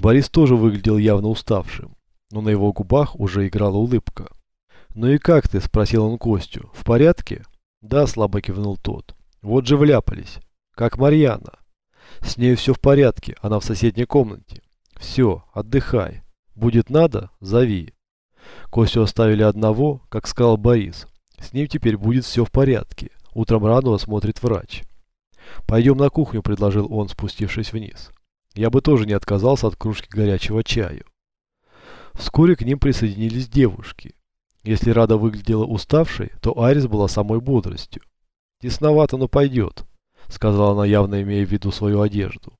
Борис тоже выглядел явно уставшим, но на его губах уже играла улыбка. «Ну и как ты?» – спросил он Костю. «В порядке?» «Да», – слабо кивнул тот. «Вот же вляпались. Как Марьяна. С ней все в порядке, она в соседней комнате. Все, отдыхай. Будет надо, зови». Костю оставили одного, как сказал Борис. С ним теперь будет все в порядке. Утром рано осмотрит врач. «Пойдем на кухню», – предложил он, спустившись вниз. Я бы тоже не отказался от кружки горячего чаю. Вскоре к ним присоединились девушки. Если Рада выглядела уставшей, то Арис была самой бодростью. «Тесновато, но пойдет», — сказала она, явно имея в виду свою одежду.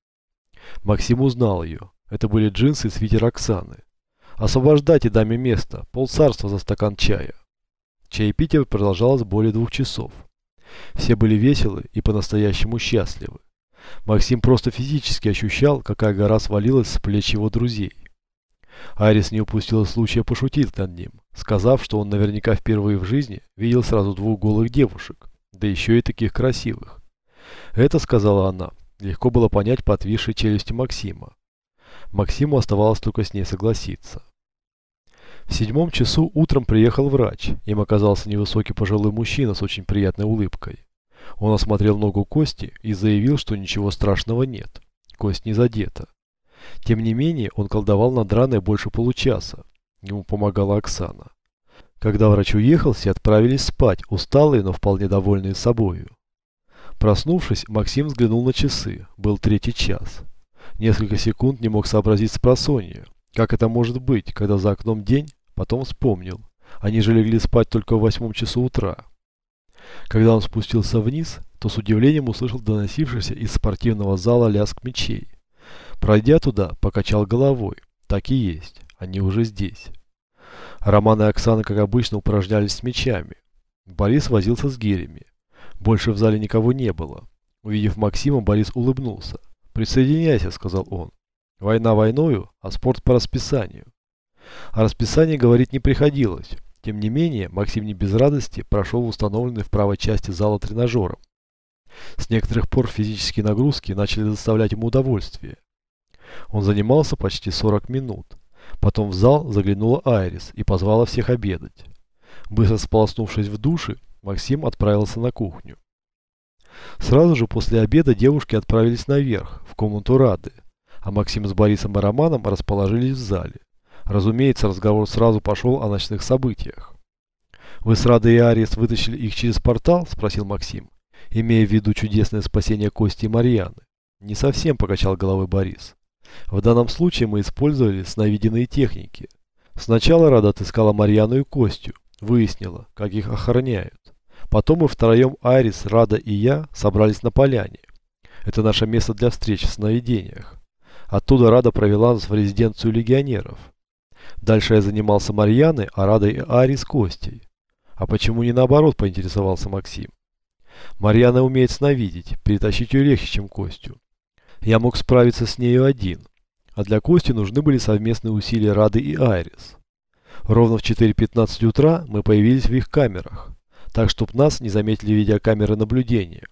Максим узнал ее. Это были джинсы и свитер Оксаны. «Освобождайте даме место, полцарства за стакан чая». Чаепитие продолжалось более двух часов. Все были веселы и по-настоящему счастливы. Максим просто физически ощущал, какая гора свалилась с плеч его друзей. Арис не упустил случая пошутить над ним, сказав, что он наверняка впервые в жизни видел сразу двух голых девушек, да еще и таких красивых. Это, сказала она, легко было понять по отвисшей челюсти Максима. Максиму оставалось только с ней согласиться. В седьмом часу утром приехал врач. Им оказался невысокий пожилой мужчина с очень приятной улыбкой. Он осмотрел ногу Кости и заявил, что ничего страшного нет. Кость не задета. Тем не менее, он колдовал над раной больше получаса. Ему помогала Оксана. Когда врач уехал, все отправились спать, усталые, но вполне довольные собою. Проснувшись, Максим взглянул на часы. Был третий час. Несколько секунд не мог сообразить с просонья. Как это может быть, когда за окном день? Потом вспомнил. Они же легли спать только в восьмом часу утра. Когда он спустился вниз, то с удивлением услышал доносившийся из спортивного зала лязг мечей. Пройдя туда, покачал головой. Так и есть, они уже здесь. Роман и Оксана, как обычно, упражнялись с мечами. Борис возился с гирями. Больше в зале никого не было. Увидев Максима, Борис улыбнулся. «Присоединяйся», — сказал он. «Война войною, а спорт по расписанию». О расписании говорить не приходилось. Тем не менее, Максим не без радости прошел в установленный в правой части зала тренажером. С некоторых пор физические нагрузки начали доставлять ему удовольствие. Он занимался почти 40 минут. Потом в зал заглянула Айрис и позвала всех обедать. Быстро сполоснувшись в душе, Максим отправился на кухню. Сразу же после обеда девушки отправились наверх, в комнату Рады, а Максим с Борисом и Романом расположились в зале. Разумеется, разговор сразу пошел о ночных событиях. «Вы с Радой и Ариес вытащили их через портал?» – спросил Максим, имея в виду чудесное спасение Кости и Марьяны. «Не совсем», – покачал головой Борис. «В данном случае мы использовали сновиденные техники. Сначала Рада отыскала Марьяну и Костю, выяснила, как их охраняют. Потом мы втроем, Арис, Рада и я, собрались на поляне. Это наше место для встреч в сновидениях. Оттуда Рада провела нас в резиденцию легионеров. Дальше я занимался Марьяной, а Радой и Ари с Костей. А почему не наоборот, поинтересовался Максим. Марьяна умеет сновидеть, перетащить ее легче, чем Костю. Я мог справиться с нею один, а для Кости нужны были совместные усилия Рады и Айрис. Ровно в 4.15 утра мы появились в их камерах, так чтоб нас не заметили видеокамеры наблюдения.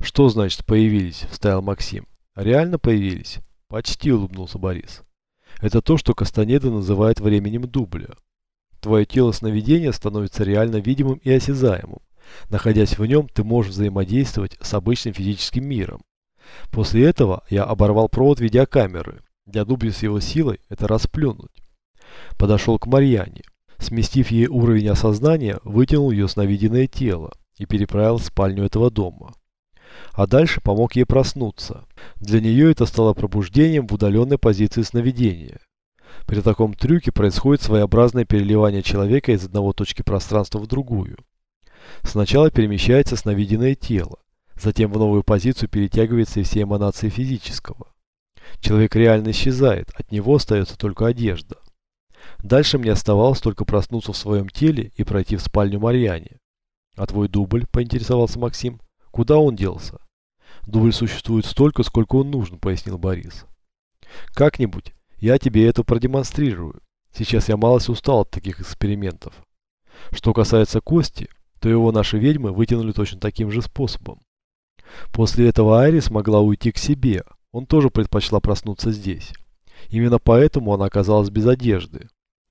Что значит появились, вставил Максим. Реально появились? Почти улыбнулся Борис. Это то, что Кастанеда называет временем дубля. Твое тело сновидения становится реально видимым и осязаемым. Находясь в нем, ты можешь взаимодействовать с обычным физическим миром. После этого я оборвал провод видеокамеры. Для дубля с его силой это расплюнуть. Подошел к Марьяне. Сместив ей уровень осознания, вытянул ее сновиденное тело и переправил в спальню этого дома а дальше помог ей проснуться. Для нее это стало пробуждением в удаленной позиции сновидения. При таком трюке происходит своеобразное переливание человека из одного точки пространства в другую. Сначала перемещается сновиденное тело, затем в новую позицию перетягивается и все эманации физического. Человек реально исчезает, от него остается только одежда. Дальше мне оставалось только проснуться в своем теле и пройти в спальню Марьяне. «А твой дубль?» – поинтересовался Максим. «Куда он делся?» Дубль существует столько, сколько он нужен, пояснил Борис. Как-нибудь я тебе это продемонстрирую. Сейчас я малость устал от таких экспериментов. Что касается Кости, то его наши ведьмы вытянули точно таким же способом. После этого Айрис могла уйти к себе. Он тоже предпочла проснуться здесь. Именно поэтому она оказалась без одежды.